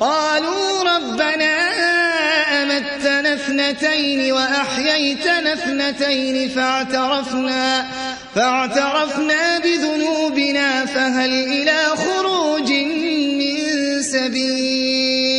قالوا ربنا أمتنا اثنتين وأحييتنا اثنتين فاعترفنا, فاعترفنا بذنوبنا فهل إلى خروج من سبيل؟